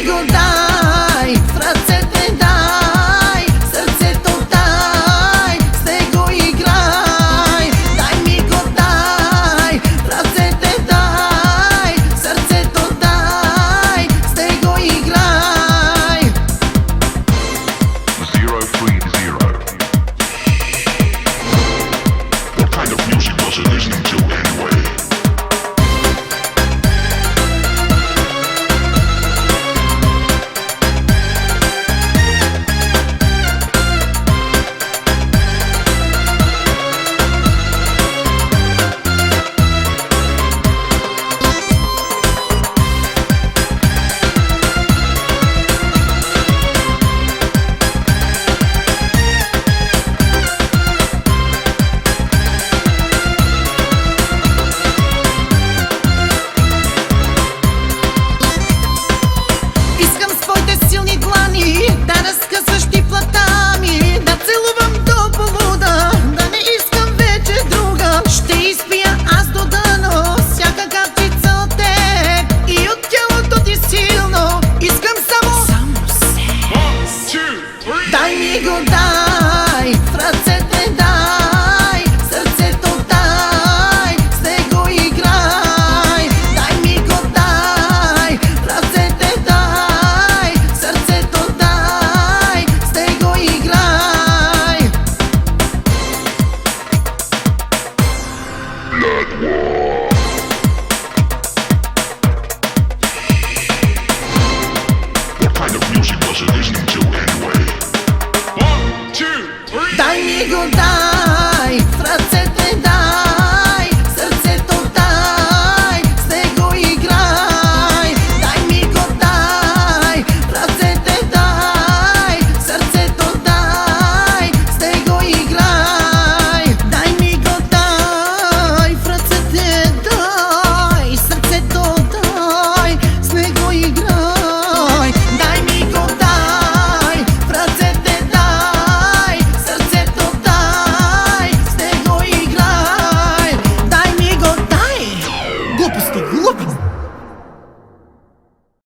go daj, of music